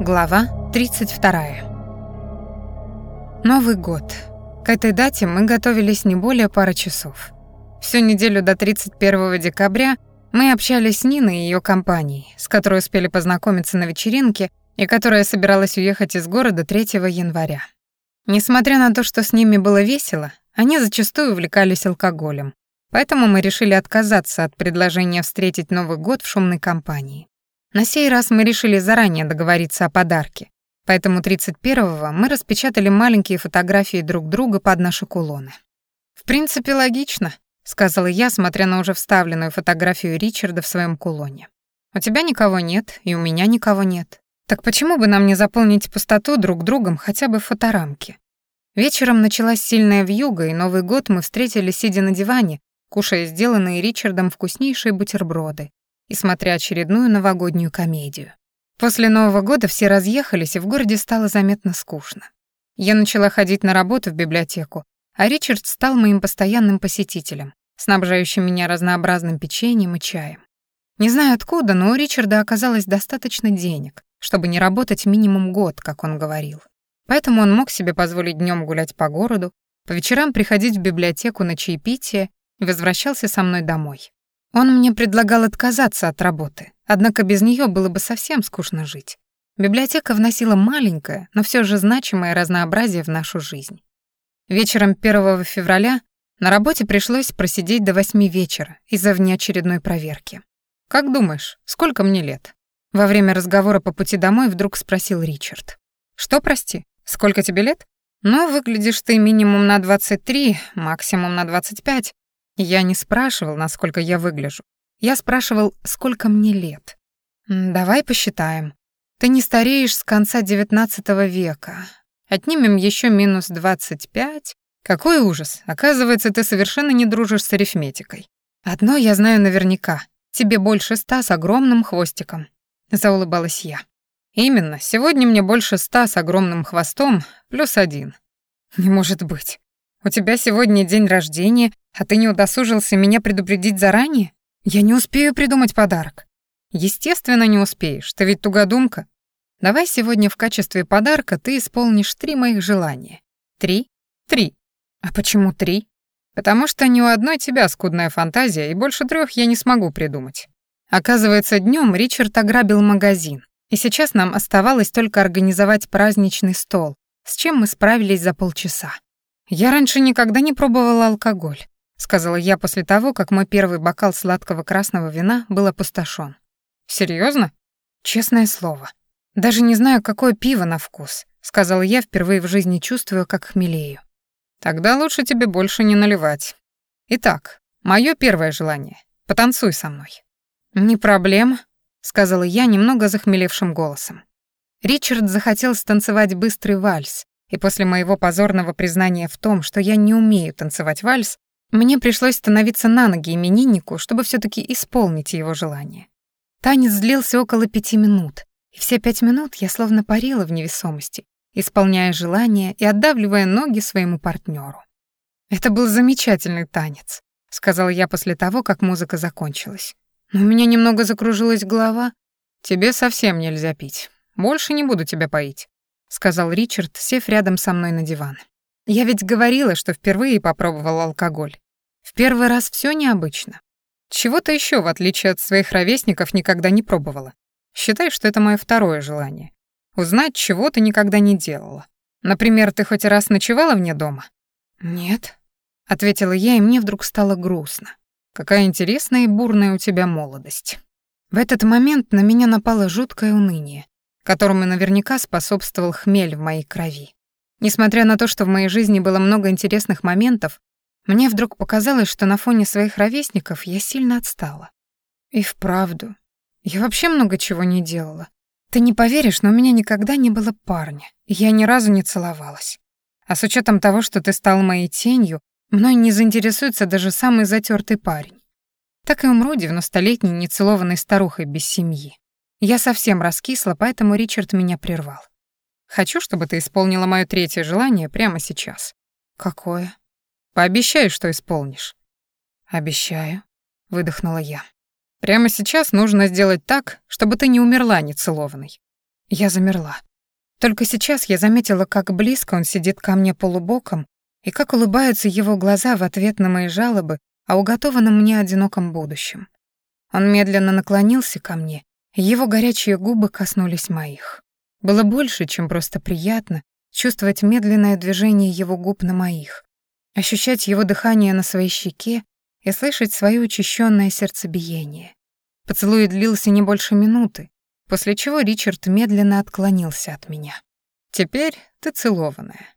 Глава 32. Новый год. К этой дате мы готовились не более пары часов. Всю неделю до 31 декабря мы общались с Ниной и ее компанией, с которой успели познакомиться на вечеринке и которая собиралась уехать из города 3 января. Несмотря на то, что с ними было весело, они зачастую увлекались алкоголем, поэтому мы решили отказаться от предложения встретить Новый год в шумной компании. На сей раз мы решили заранее договориться о подарке, поэтому 31-го мы распечатали маленькие фотографии друг друга под наши кулоны. «В принципе, логично», — сказала я, смотря на уже вставленную фотографию Ричарда в своем кулоне. «У тебя никого нет, и у меня никого нет. Так почему бы нам не заполнить пустоту друг другом хотя бы в фоторамке?» Вечером началась сильная вьюга, и Новый год мы встретили, сидя на диване, кушая сделанные Ричардом вкуснейшие бутерброды, и смотря очередную новогоднюю комедию. После Нового года все разъехались, и в городе стало заметно скучно. Я начала ходить на работу в библиотеку, а Ричард стал моим постоянным посетителем, снабжающим меня разнообразным печеньем и чаем. Не знаю откуда, но у Ричарда оказалось достаточно денег, чтобы не работать минимум год, как он говорил. Поэтому он мог себе позволить днем гулять по городу, по вечерам приходить в библиотеку на чаепитие и возвращался со мной домой. Он мне предлагал отказаться от работы, однако без нее было бы совсем скучно жить. Библиотека вносила маленькое, но все же значимое разнообразие в нашу жизнь. Вечером 1 февраля на работе пришлось просидеть до восьми вечера из-за внеочередной проверки. «Как думаешь, сколько мне лет?» Во время разговора по пути домой вдруг спросил Ричард. «Что, прости, сколько тебе лет?» «Ну, выглядишь ты минимум на 23, максимум на 25, я не спрашивал, насколько я выгляжу. Я спрашивал, сколько мне лет. Давай посчитаем. Ты не стареешь с конца XIX века. Отнимем еще минус 25. Какой ужас. Оказывается, ты совершенно не дружишь с арифметикой. Одно я знаю наверняка. Тебе больше ста с огромным хвостиком. Заулыбалась я. Именно, сегодня мне больше ста с огромным хвостом, плюс один. Не может быть. У тебя сегодня день рождения, а ты не удосужился меня предупредить заранее? Я не успею придумать подарок. Естественно, не успеешь, ты ведь тугодумка. Давай сегодня в качестве подарка ты исполнишь три моих желания. Три? Три. А почему три? Потому что ни у одной тебя скудная фантазия, и больше трех я не смогу придумать. Оказывается, днем Ричард ограбил магазин, и сейчас нам оставалось только организовать праздничный стол, с чем мы справились за полчаса. «Я раньше никогда не пробовала алкоголь», — сказала я после того, как мой первый бокал сладкого красного вина был опустошен. «Серьезно?» «Честное слово. Даже не знаю, какое пиво на вкус», — сказала я, впервые в жизни чувствую, как хмелею. «Тогда лучше тебе больше не наливать. Итак, мое первое желание — потанцуй со мной». «Не проблема», — сказала я немного захмелевшим голосом. Ричард захотел станцевать быстрый вальс, и после моего позорного признания в том, что я не умею танцевать вальс, мне пришлось становиться на ноги имениннику, чтобы все таки исполнить его желание. Танец длился около пяти минут, и все пять минут я словно парила в невесомости, исполняя желание и отдавливая ноги своему партнеру. «Это был замечательный танец», — сказала я после того, как музыка закончилась. Но у меня немного закружилась голова. «Тебе совсем нельзя пить. Больше не буду тебя поить. — сказал Ричард, сев рядом со мной на диван. «Я ведь говорила, что впервые попробовал алкоголь. В первый раз все необычно. Чего-то еще, в отличие от своих ровесников, никогда не пробовала. Считай, что это мое второе желание. Узнать, чего ты никогда не делала. Например, ты хоть раз ночевала вне дома?» «Нет», — ответила я, и мне вдруг стало грустно. «Какая интересная и бурная у тебя молодость». В этот момент на меня напало жуткое уныние, которому наверняка способствовал хмель в моей крови. Несмотря на то, что в моей жизни было много интересных моментов, мне вдруг показалось, что на фоне своих ровесников я сильно отстала. И вправду, я вообще много чего не делала. Ты не поверишь, но у меня никогда не было парня, и я ни разу не целовалась. А с учетом того, что ты стал моей тенью, мной не заинтересуется даже самый затертый парень. Так и умру девяностолетней нецелованной старухой без семьи. Я совсем раскисла, поэтому Ричард меня прервал. «Хочу, чтобы ты исполнила моё третье желание прямо сейчас». «Какое?» «Пообещай, что исполнишь». «Обещаю», — выдохнула я. «Прямо сейчас нужно сделать так, чтобы ты не умерла нецелованной. Я замерла. Только сейчас я заметила, как близко он сидит ко мне полубоком и как улыбаются его глаза в ответ на мои жалобы о уготованном мне одиноком будущем. Он медленно наклонился ко мне, его горячие губы коснулись моих. Было больше, чем просто приятно чувствовать медленное движение его губ на моих, ощущать его дыхание на своей щеке и слышать свое учащенное сердцебиение. Поцелуй длился не больше минуты, после чего Ричард медленно отклонился от меня. «Теперь ты целованная»,